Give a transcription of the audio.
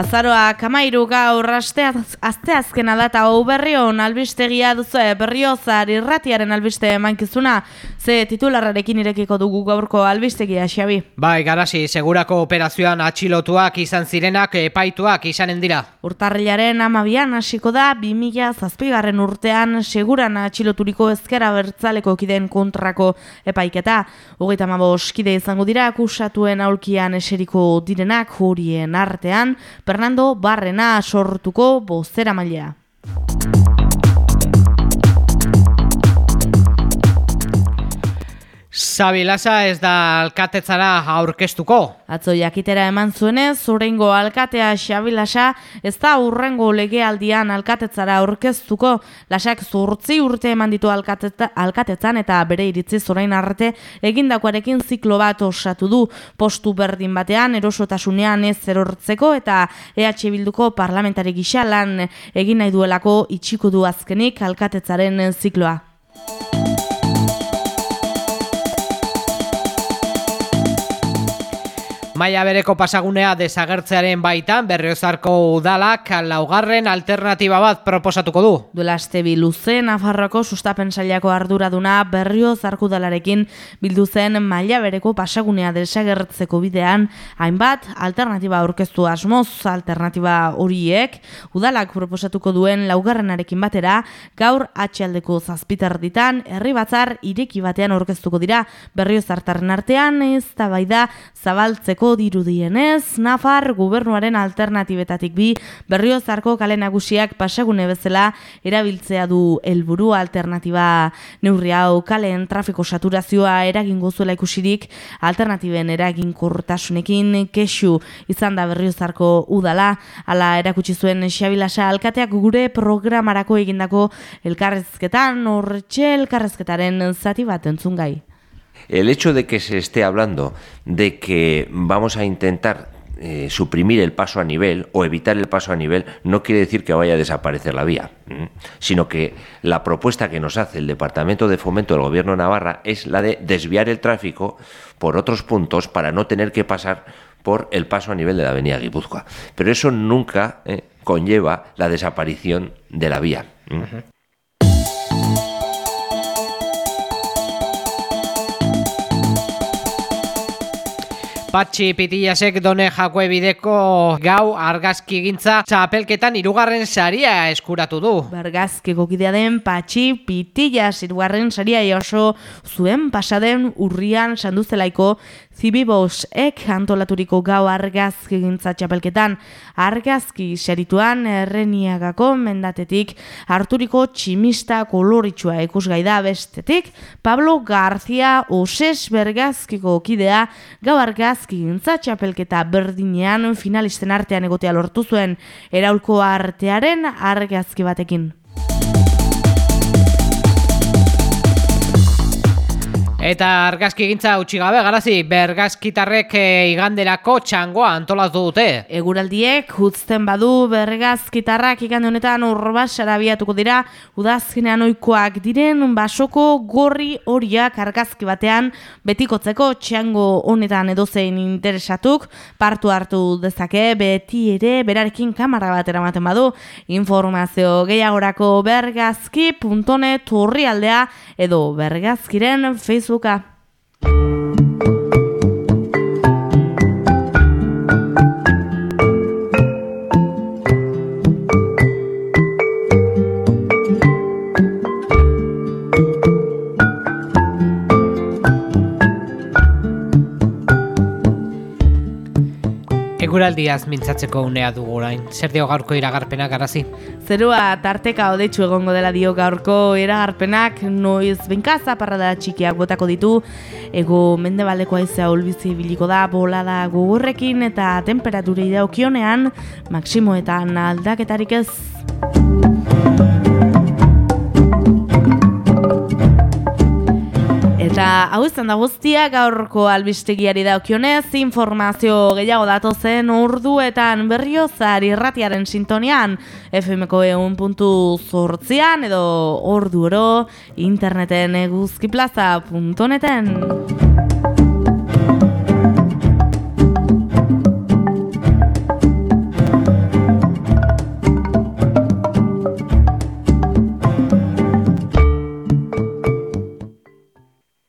Azaroa kamairu gaur aste, azte azkena da eta hau berrion albistegia duzu berriozar irratiaren albiste mankizuna ze titularrarekin irekiko dugu gaurko albistegia xabi. Bai, garasi, segurako operazioan atxilotuak izan zirenak epaituak izanen dira. Urtarrilaren amabian hasiko da 2000 zazpigarren urtean seguran atxiloturiko ezkera bertzaleko kideen kontrako epaiketa. Hogeita kide izango dira akusatuen aulkian eseriko direnak horien artean, Fernando Barrena sortuko bozera mailea. Sabi Lasa ez da alkatetzara aurkeztuko. Atzo jakitera eman zuenez, zurengo alkatea Xabi Lasa ez da urrengo legealdian alkatetzara aurkeztuko. Lasak zurtzi urte eman ditu alkatetzan eta bere iritzi zorain arte egindakoarekin ziklo bat osatu du. Postu berdin batean erosotasunean ez erortzeko eta EH Bilduko parlamentari gisa lan egin nahi duelako itxiko du azkenik alkatetzaren zikloa. Maia bereko pasagunea desagertzearen baitan berriozarko udalak laugarren alternatiba bat proposatuko du. Duela este biluze, Nafarroko sustapen sailako arduraduna berriozarko udalarekin bildu zen maila bereko pasagunea desagertzeko bidean hainbat alternatiba aurkeztu asmoz alternatiba horiek udalak proposatuko duen laugarrenarekin batera gaur atxaldeko zazpiter ditan herri batzar ireki batean aurkeztuko dira berriozartaren artean ez da bai dirudienez, Nafar gubernuaren alternatibetatik bi berriozarko kale nagusiak pasagune bezala erabiltzea du helburu alternatiba neurri hau kalen trafiko saturazioa eragin gozuela ikusirik alternatiben eragin kortasunekin kesu izan da berriozarko udala ala erakutsi zuen Xabilasa alkateak gure programarako egindako elkarrezketan hortxe elkarrezketaren zati bat entzun gai. El hecho de que se esté hablando de que vamos a intentar eh, suprimir el paso a nivel o evitar el paso a nivel no quiere decir que vaya a desaparecer la vía, sino que la propuesta que nos hace el Departamento de Fomento del Gobierno de Navarra es la de desviar el tráfico por otros puntos para no tener que pasar por el paso a nivel de la avenida Guipúzcoa. Pero eso nunca eh, conlleva la desaparición de la vía. Patxi Pitiasek done jakue bideko gau argazki gintza txapelketan irugarren saria eskuratu du. Bergazki gokidea den Patxi Pitias irugarren saria oso zuen pasaden urrian sanduzelaiko Zibibos ek antolaturiko gau argazki gintza txapelketan. Argazki serituan erreniagako mendatetik harturiko tximista koloritsua ikusgai da. Bestetik Pablo García Oses bergazkiko kidea gau argazki gintza txapelketa berdinean finalisten artean egotea lortu zuen. Eraulko artearen argazki batekin. Eta argazki gintza utxi gabe, garazi, bergazkitarrek e, iganderako txangoa antolatu dute. Eguraldiek, utzten badu, bergazkitarrak igande honetan urbasara biatuko dira, udazkinean oikoak diren, basoko gorri horiak argazki batean, betikotzeko txango honetan edozein interesatuk, partu hartu dezake, beti ere, berarekin kamara bat eramaten badu, informazio gehiagorako bergazki.net horri aldea, edo bergazkiren Facebook Usługa. Eguraldiaz mintzatzeko unea dugu orain. Zer dio gaurko iragarpena garazi? Zerua tarteka odetsu egongo dela dio gaurko iragarpenak noiz benkaza parrada txikiak botako ditu. Ego mendebaldeko aizea olbizi biliko da bolada gogurrekin eta temperaturei daukionean maksimoetan aldaketarik ez. Eta hau izan da guztia gaurko albistegiari daukionez, informazio gehiago dato zen urduetan berriozar irratiaren sintonian, FMko egun puntu zortzian edo ordu oro interneten eguzkiplaza.neten.